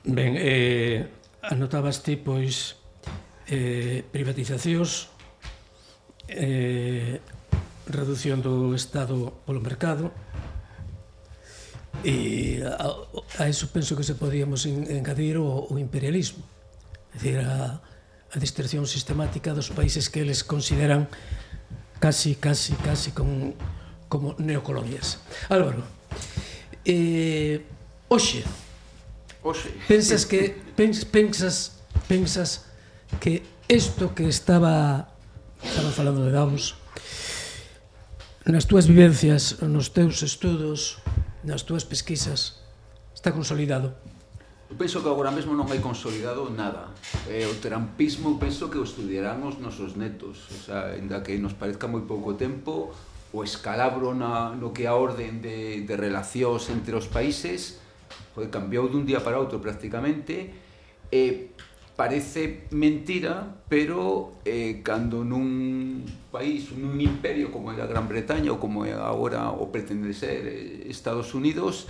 Ben, eh, anotabas ti, pois, eh, privatizacións, eh, reducción do Estado polo mercado, E a, a eso penso que se podíamos engadir o, o imperialismo. É dicir, a, a distracción sistemática dos países que eles consideran casi, casi, casi con, como neocolonias. Álvaro, eh, hoxe, hoxe. Pensas que pens, pensas pensas que isto que estaba estaba falando de Davos nas túas vivencias, nos teus estudos, nas túas pesquisas está consolidado? Eu penso que agora mesmo non hai consolidado nada. Eh, o trampismo penso que o estudiarán os nosos netos. O sea, ainda que nos parezca moi pouco tempo, o escalabro na, no que a orden de, de relacións entre os países joder, cambiou dun día para outro prácticamente. Eh, parece mentira, pero eh, cando nun país, nun imperio como é a Gran Bretaña ou como é agora o pretende ser eh, Estados Unidos,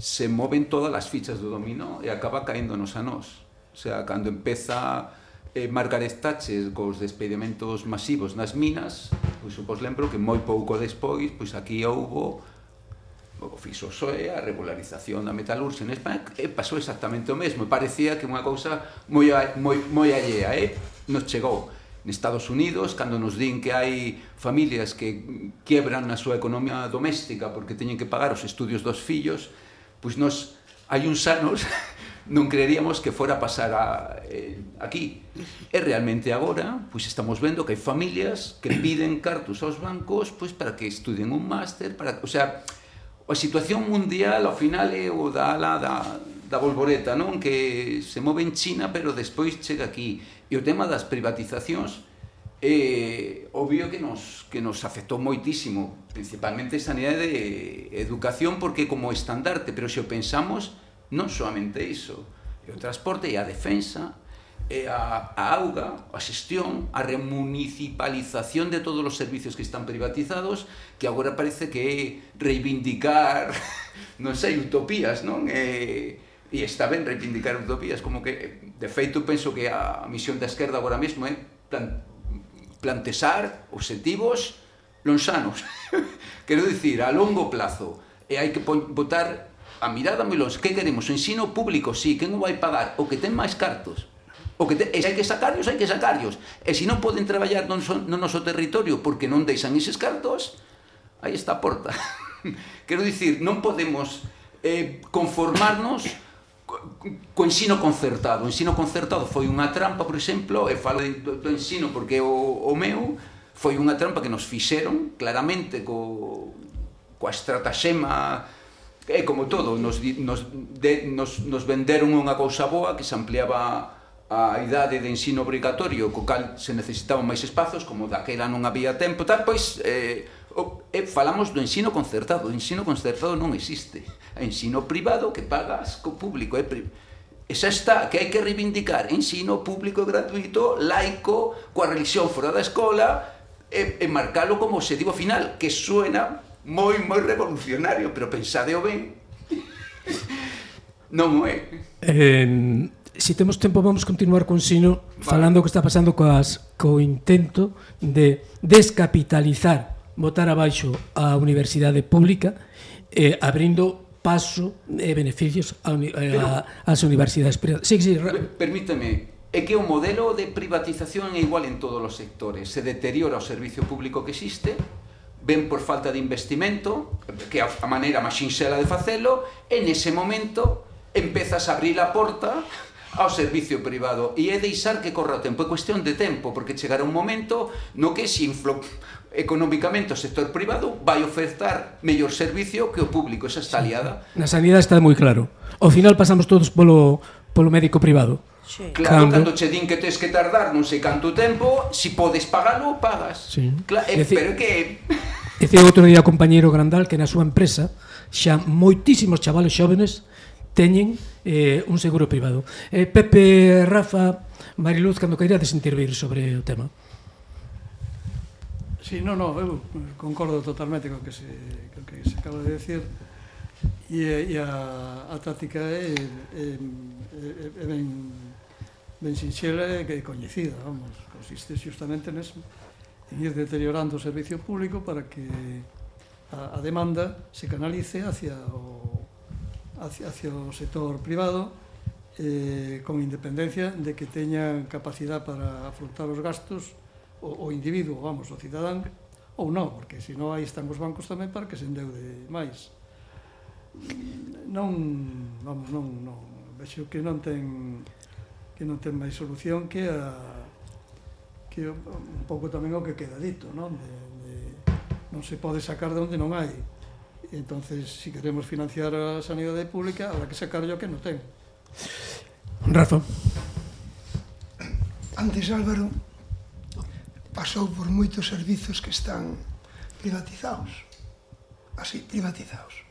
se moven todas as fichas do dominó e acaba caéndonos a nós. O sea, cando empeza eh, Margaret Thatcher cos despedimentos masivos nas minas, pois, pues, pois lembro que moi pouco despois, pois aquí houbo o fixo SOE a regularización da metalurxe en España e pasou exactamente o mesmo e parecía que unha cousa moi, moi, moi allea eh? nos chegou en Estados Unidos, cando nos din que hai familias que quiebran a súa economía doméstica porque teñen que pagar os estudios dos fillos, pois nos hai uns anos non creeríamos que fora a pasar a, eh, aquí. E realmente agora, pois estamos vendo que hai familias que piden cartos aos bancos pois para que estudien un máster, para, o sea, a situación mundial ao final é o da ala da, da bolboreta, non? Que se move en China, pero despois chega aquí. E o tema das privatizacións é obvio que nos, que nos afectou moitísimo, principalmente sanidade e educación, porque como estandarte, pero se o pensamos, non soamente iso, e o transporte e a defensa, e a, a auga, a xestión, a remunicipalización de todos os servicios que están privatizados, que agora parece que é reivindicar, non sei, utopías, non? Eh, e está ben reivindicar utopías, como que, de feito, penso que a misión da esquerda agora mesmo é plan, plantexar objetivos lonxanos, quero dicir, a longo plazo, e hai que botar a mirada moi longe, que queremos? O ensino público, sí, quen o vai pagar? O que ten máis cartos, O que te, e se hai que sacarlos, hai que sacarlos. E se non poden traballar no, son, no noso territorio porque non deixan eses cartos, aí está a porta. Quero dicir, non podemos eh, conformarnos co, co ensino concertado. O ensino concertado foi unha trampa, por exemplo, e falo do, do ensino porque o, o meu foi unha trampa que nos fixeron claramente co, coa estratagema é como todo, nos, nos, de, nos, nos venderon unha cousa boa que se ampliaba a idade de ensino obrigatorio, co cal se necesitaban máis espazos, como daquela non había tempo, tal, pois eh, o, eh, falamos do ensino concertado. O ensino concertado non existe. O ensino privado que pagas co público. Pri... Esa está, que hai que reivindicar ensino público gratuito, laico, coa religión fora da escola, e, e marcalo como objetivo final, que suena moi, moi revolucionario, pero pensadeo ben. non o é. Eh, se temos tempo vamos continuar con Sino vale. falando o que está pasando coas co intento de descapitalizar, botar abaixo a universidade pública eh, abrindo paso e eh, beneficios a, eh, Pero, a, as universidades privadas. Sí, sí, permítame, é que o modelo de privatización é igual en todos os sectores. Se deteriora o servicio público que existe, ven por falta de investimento, que é a maneira máis sinxela de facelo, en ese momento empezas a abrir a porta ao servicio privado e é deixar que corra o tempo, é cuestión de tempo porque chegará un momento no que se inflo económicamente o sector privado vai ofertar mellor servicio que o público, esa está liada Na sanidade está moi claro ao final pasamos todos polo, polo médico privado Sí. Claro, cando che din que tens que tardar non sei canto tempo, se si podes pagalo, pagas. Sí. Claro, eh, pero que Decía outro día o compañeiro Grandal que na súa empresa xa moitísimos chavales xóvenes teñen eh, un seguro privado. Eh, Pepe, Rafa, Mariluz, cando queirades intervir sobre o tema. Sí, no, no, eu concordo totalmente co que se, con que se acaba de decir e, e a, a táctica é, é, é, é ben, ben sinxela e coñecida, vamos, consiste justamente nesmo, en ir deteriorando o servicio público para que a, a demanda se canalice hacia o, hacia, hacia o sector privado eh, con independencia de que teñan capacidade para afrontar os gastos o, o individuo, vamos, o cidadán ou non, porque senón aí están os bancos tamén para que se endeude máis non, vamos, non, non vexo que non ten que non ten máis solución que a que un pouco tamén o que queda dito, non? De, de, non se pode sacar de onde non hai. Entonces, se si queremos financiar a sanidade pública, habrá que sacar yo que non ten. Rafa. Antes Álvaro pasou por moitos servizos que están privatizados. Así, privatizados.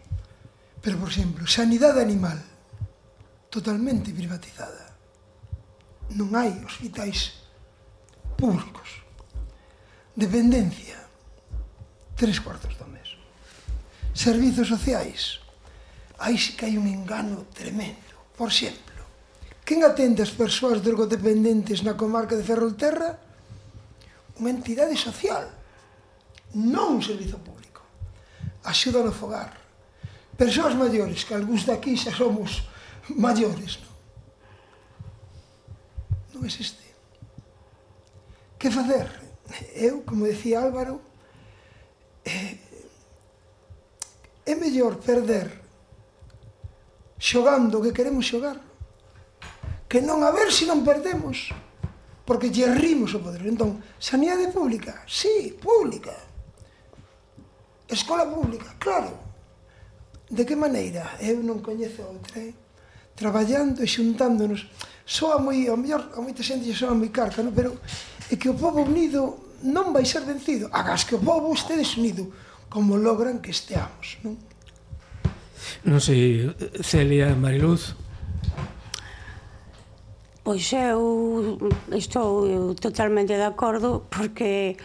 Pero, por exemplo, sanidade animal totalmente privatizada. Non hai hospitais públicos. Dependencia, tres cuartos do servizos sociais, aí sí que hai un engano tremendo. Por exemplo, quen atende as persoas drogodependentes na comarca de Ferrolterra? Unha entidade social, non un servizo público. Axuda no fogar. Persoas maiores, que algúns daqui xa somos maiores, non? Non existe. Que facer? Eu, como decía Álvaro, eh, é mellor perder xogando o que queremos xogar que non a ver se non perdemos porque lle rimos o poder entón, sanidade pública. Sí, pública. Escola pública, claro. De que maneira eu non coñezo outra eh? traballando e xuntándonos soa moi, ao mellor a moita xente lle soa moi carca, non? pero é que o povo unido non vai ser vencido. Agas que o povo estedes unido como logran que esteamos, non? Non sei, Celia Mariluz. Pois eu estou totalmente de acordo porque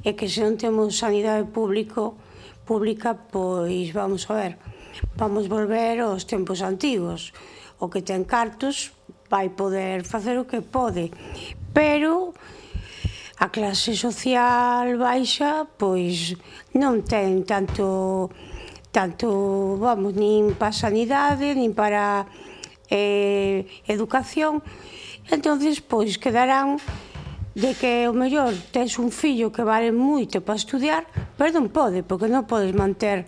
é que se non temos sanidade público pública, pois vamos a ver, vamos volver aos tempos antigos. O que ten cartos vai poder facer o que pode, pero a clase social baixa pois non ten tanto tanto, vamos, nin para sanidade, nin para eh, educación. Entonces, pois quedarán de que o mellor tens un fillo que vale moito para estudiar, pero non pode, porque non podes manter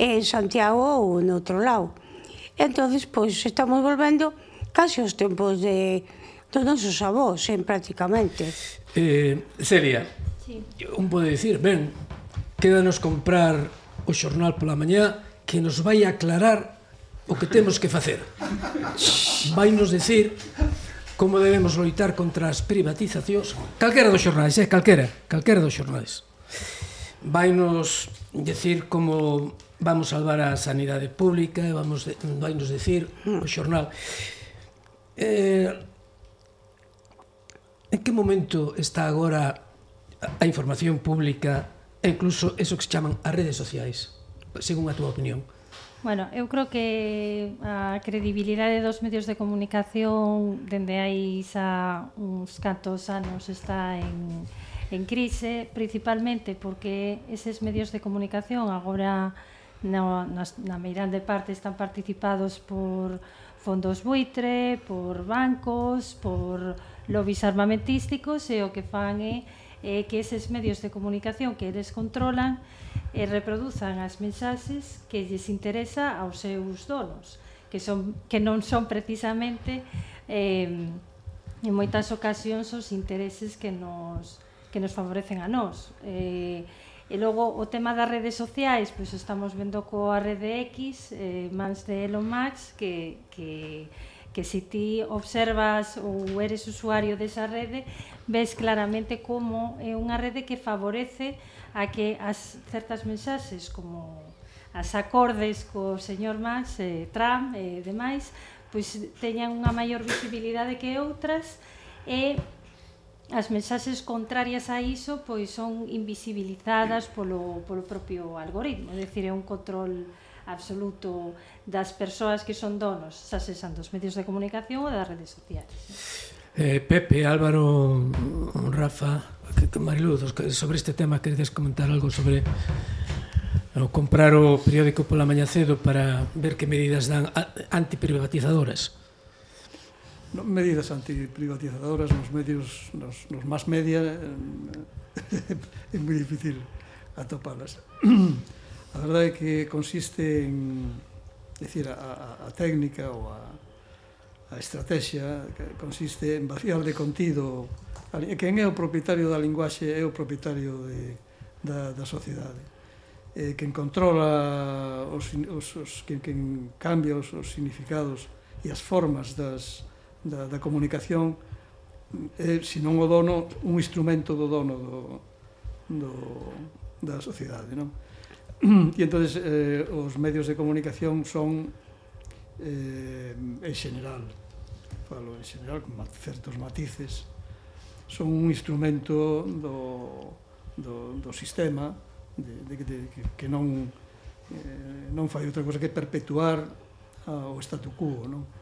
en Santiago ou en outro lado. Entonces, pois estamos volvendo casi aos tempos de dos nosos avós, en prácticamente. Eh, Celia, sí. un pode dicir, ben, quédanos comprar o xornal pola mañá que nos vai aclarar o que temos que facer. Vai nos decir como debemos loitar contra as privatizacións, calquera dos xornais, eh, calquera, calquera dos xornais. Vainos decir como vamos salvar a sanidade pública, vamos de, vainos decir mm. o xornal. Eh, en que momento está agora a información pública e incluso eso que se chaman as redes sociais, según a túa opinión? Bueno, eu creo que a credibilidade dos medios de comunicación dende aí xa uns cantos anos está en, en crise, principalmente porque eses medios de comunicación agora na, na, na meirande parte están participados por fondos buitre, por bancos, por lobbies armamentísticos e o que fan é, é que eses medios de comunicación que eles controlan e reproduzan as mensaxes que lles interesa aos seus donos, que son que non son precisamente eh, en moitas ocasións os intereses que nos que nos favorecen a nós. Eh, E logo o tema das redes sociais, pois estamos vendo coa rede X, eh, mans de Elon Musk, que, que, que se ti observas ou eres usuario desa rede, ves claramente como é unha rede que favorece a que as certas mensaxes como as acordes co señor Max, eh, Trump e eh, demais, pois teñan unha maior visibilidade que outras e as mensaxes contrarias a iso pois son invisibilizadas polo, polo propio algoritmo, é dicir, é un control absoluto das persoas que son donos, xa sexan dos medios de comunicación ou das redes sociales. Eh, Pepe, Álvaro, Rafa, Mariluz, sobre este tema queredes comentar algo sobre o comprar o periódico pola maña cedo para ver que medidas dan antiprivatizadoras? no, medidas antiprivatizadoras nos medios, nos, nos más media eh, é moi difícil atopalas. A verdade é que consiste en decir, a, a técnica ou a, a estrategia consiste en vaciar de contido quen é o propietario da linguaxe é o propietario de, da, da sociedade eh, quen controla os, os, os quen, quen cambia os, os significados e as formas das, da, da comunicación é, se non o dono, un instrumento do dono do, do, da sociedade, non? E entonces eh, os medios de comunicación son eh, en general, falo en general con certos matices, son un instrumento do, do, do sistema de, de, de, que, que non eh, non fai outra cosa que perpetuar o statu quo, non?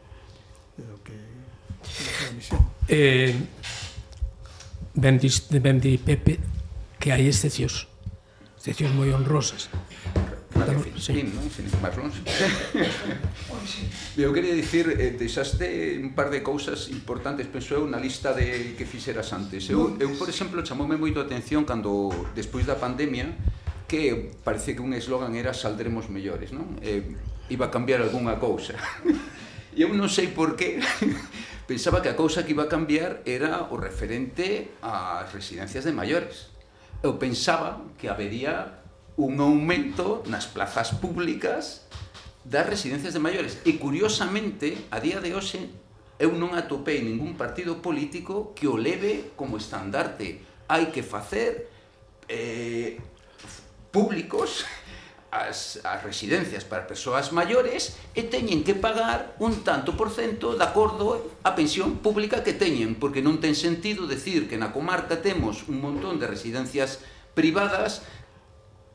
do que eh, ben, dis, ben di Pepe que hai excepcións excepcións moi honrosas Vale, Filipín, sí. non? Filipín Marlon. eu quería dicir, eh, deixaste un par de cousas importantes, penso eu, na lista de que fixeras antes. Eu, eu por exemplo, chamoume moito a atención cando, despois da pandemia, que parece que un eslogan era saldremos mellores, non? Eh, iba a cambiar algunha cousa. E eu non sei por qué, pensaba que a cousa que iba a cambiar era o referente ás residencias de maiores. Eu pensaba que habería un aumento nas plazas públicas das residencias de maiores. E curiosamente, a día de hoxe, eu non atopei ningún partido político que o leve como estandarte. Hai que facer eh, públicos as, as residencias para persoas maiores e teñen que pagar un tanto por cento de acordo á pensión pública que teñen, porque non ten sentido decir que na comarca temos un montón de residencias privadas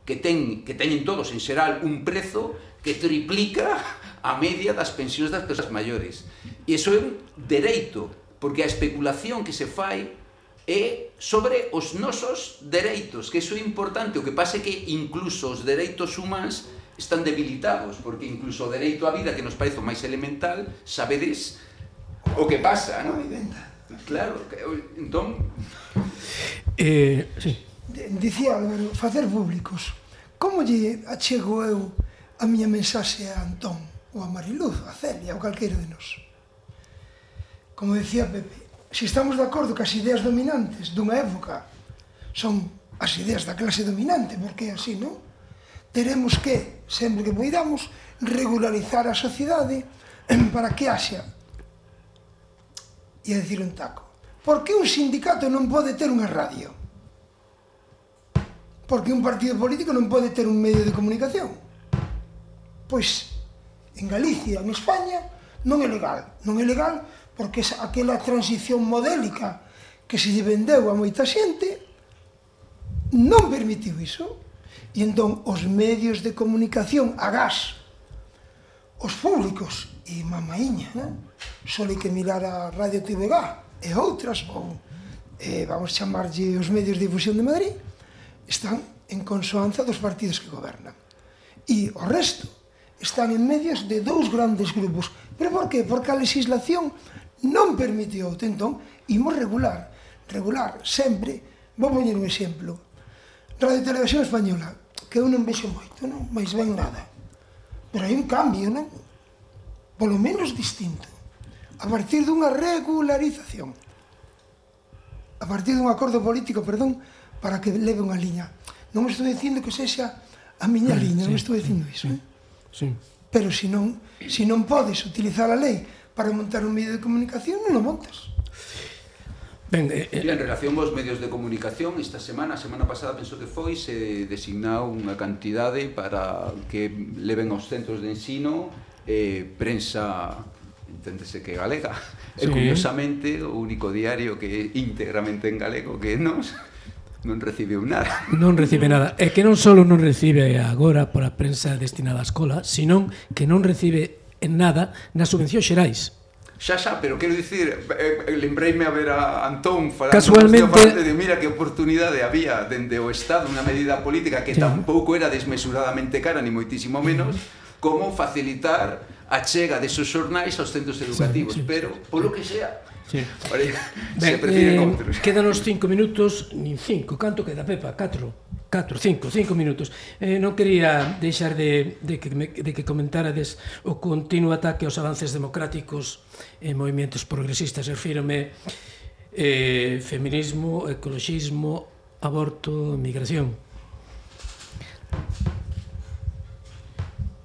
que, ten, que teñen todos en xeral un prezo que triplica a media das pensións das persoas maiores. E iso é un dereito, porque a especulación que se fai é sobre os nosos dereitos, que iso é importante, o que pasa é que incluso os dereitos humanos están debilitados, porque incluso o dereito á vida que nos parece o máis elemental, sabedes o que pasa, non? Claro, entón... Eh, sí. Dicía Álvaro, facer públicos. Como lle achego eu a miña mensaxe a Antón, ou a Mariluz, a Celia, ou calqueiro de nós? Como decía Pepe, se estamos de acordo que as ideas dominantes dunha época son as ideas da clase dominante, porque é así, non? Teremos que, sempre que poidamos, regularizar a sociedade para que haxa e a decir un taco. Por que un sindicato non pode ter unha radio? Porque un partido político non pode ter un medio de comunicación. Pois, en Galicia, en España, non é legal. Non é legal porque aquela transición modélica que se lle vendeu a moita xente non permitiu iso e entón os medios de comunicación a gas os públicos e mamaíña non? só hai que mirar a Radio TVG e outras ou eh, vamos chamarlle os medios de difusión de Madrid están en consoanza dos partidos que gobernan e o resto están en medios de dous grandes grupos pero por que? porque a legislación non permitiu. Entón, imos regular, regular, sempre. Vou poñer un exemplo. Radio Televisión Española, que eu non vexo moito, non? Mais ben nada. Pero hai un cambio, non? Polo menos distinto. A partir dunha regularización. A partir dun acordo político, perdón, para que leve unha liña. Non estou dicindo que sexa a miña eh, liña, sí, non estou dicindo iso. Eh? Sí. Pero se non, se non podes utilizar a lei para montar un medio de comunicación non o montas. Ben, eh, eh, en relación aos medios de comunicación, esta semana, a semana pasada, penso que foi, se designou unha cantidade para que leven aos centros de ensino eh, prensa enténdese que galega. Sí. E curiosamente, o único diario que é íntegramente en galego que nos, non recibiu nada. Non recibe nada. É que non só non recibe agora pola prensa destinada á escola, senón que non recibe en nada nas subvencións xerais. Xa, xa, pero quero dicir, eh, eh lembreime a ver a Antón falando Casualmente, falante de mira que oportunidade había dende o Estado unha medida política que sí. tampouco era desmesuradamente cara, ni moitísimo menos, como facilitar a chega desos xornais aos centros educativos, sí, sí, pero polo que sea Sí. Vale, ben, se prefiren eh, outros. Quedanos cinco minutos, nin cinco, canto queda, Pepa? Catro? 4, 5, 5 minutos. Eh, non quería deixar de, de, que, me, de que comentarades o continuo ataque aos avances democráticos e movimentos progresistas. Refírome eh, feminismo, ecologismo, aborto, migración.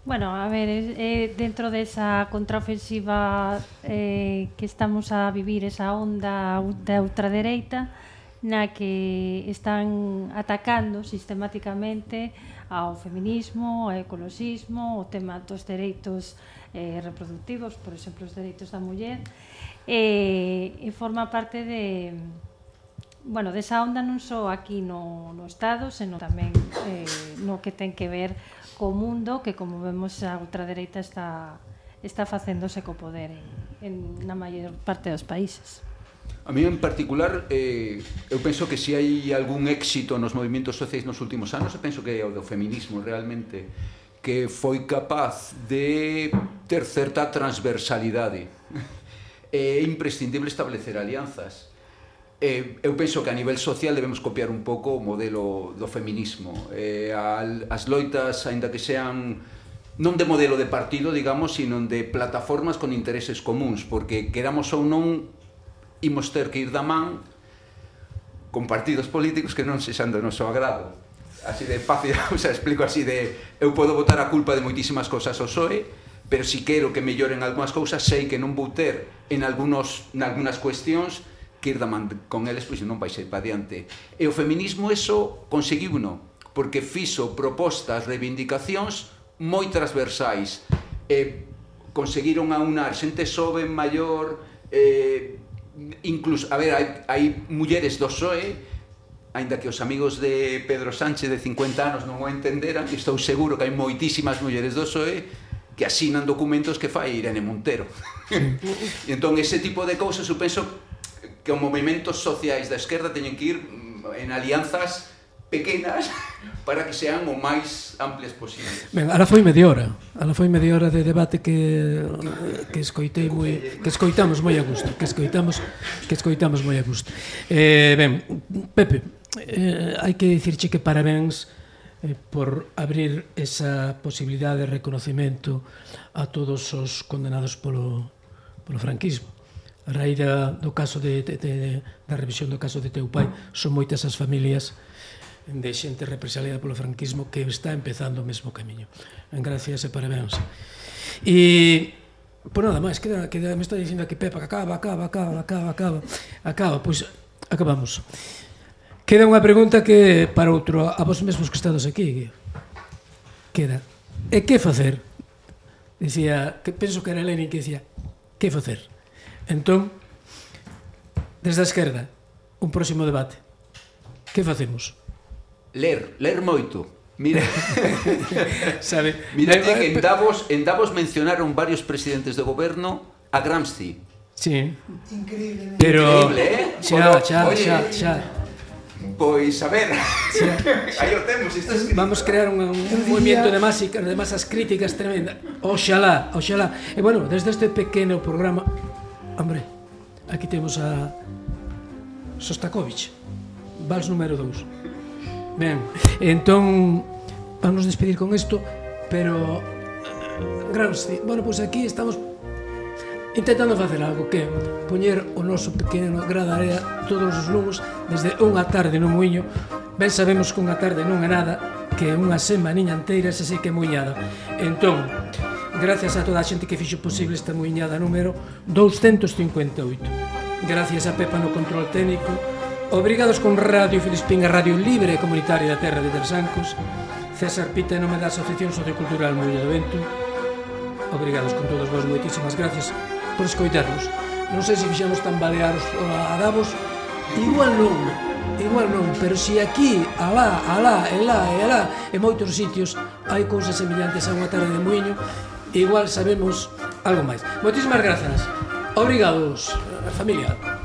Bueno, a ver, eh, dentro desa contraofensiva eh, que estamos a vivir esa onda da ultradereita na que están atacando sistemáticamente ao feminismo, ao ecologismo, o tema dos dereitos eh, reproductivos, por exemplo, os dereitos da muller, eh, e forma parte de bueno, desa onda non só aquí no, no Estado, senón tamén eh, no que ten que ver co mundo que como vemos a ultradereita está está facéndose co poder en, en na maior parte dos países. A mí en particular eh, eu penso que se hai algún éxito nos movimentos sociais nos últimos anos, eu penso que é o do feminismo realmente que foi capaz de ter certa transversalidade. É imprescindible establecer alianzas eh, eu penso que a nivel social debemos copiar un pouco o modelo do feminismo. Eh, al, as loitas, aínda que sean non de modelo de partido, digamos, sino de plataformas con intereses comuns, porque queramos ou non imos ter que ir da man con partidos políticos que non sexan do noso agrado. Así de fácil, o sea, explico así de eu podo votar a culpa de moitísimas cousas ao PSOE, pero si quero que melloren algunhas cousas, sei que non vou ter en algunos, en algunas cuestións que ir da man con eles, pois non vai ser para diante. E o feminismo eso conseguiu no, porque fixo propostas, reivindicacións moi transversais. E conseguiron aunar xente xoven, maior, eh, incluso, a ver, hai, hai mulleres do SOE, aínda que os amigos de Pedro Sánchez de 50 anos non o entenderan, estou seguro que hai moitísimas mulleres do SOE que asinan documentos que fai Irene Montero. e entón ese tipo de cousas eu penso que os movimentos sociais da esquerda teñen que ir mm, en alianzas pequenas para que sean o máis amplias posibles. Ben, ara foi media hora. Ala foi media hora de debate que que escoitei moi que escoitamos moi a gusto, que escoitamos que escoitamos moi a gusto. Eh, ben, Pepe, eh, hai que dicirche que parabéns eh, por abrir esa posibilidade de reconocimento a todos os condenados polo polo franquismo raíra do caso de, de, de, da revisión do caso de teu pai son moitas as familias de xente represaliada polo franquismo que está empezando o mesmo camiño gracias e parabéns e Pois nada máis, queda, queda, me está dicindo que Pepa que acaba, acaba, acaba, acaba, acaba, acaba, pois acabamos. Queda unha pregunta que para outro, a vos mesmos que estados aquí, queda. E que facer? Dicía, que penso que era Lenin que dicía, que facer? Entón, desde a esquerda, un próximo debate. Que facemos? Ler, ler moito. Mira, sabe, mira que en Davos, en Davos mencionaron varios presidentes de goberno a Gramsci. Sí. Increíble. Pero Increíble, eh? Xa, xa, Oye, xa, xa. Pois a ver. Xa. Aí o temos, isto es Vamos crear un, un movimiento de masas, de masas críticas tremenda. Oxalá, oxalá. E bueno, desde este pequeno programa Hombre, aquí temos a Sostakovich, vals número 2. Ben, entón vamos despedir con isto, pero Gramsci, bueno, pois pues aquí estamos intentando facer algo que poñer o noso pequeno gradarea todos os lomos desde unha tarde no muiño ben sabemos que unha tarde non é nada que unha semaniña inteira se sí que é muñada. Entón, gracias a toda a xente que fixo posible esta muñada número 258. Gracias a Pepa no control técnico, obrigados con Radio Filispín a Radio Libre e Comunitaria da Terra de Tersancos, César Pita en nome da Asociación Sociocultural Muña do Vento, obrigados con todos vos, moitísimas gracias por escoitarnos. Non sei se fixemos tambalear os a Davos, igual non, igual non, pero se si aquí, alá, alá, alá, alá, en moitos sitios hai cousas semellantes a unha tarde de muiño, igual sabemos algo máis. Moitísimas grazas. Obrigados, eh, familia.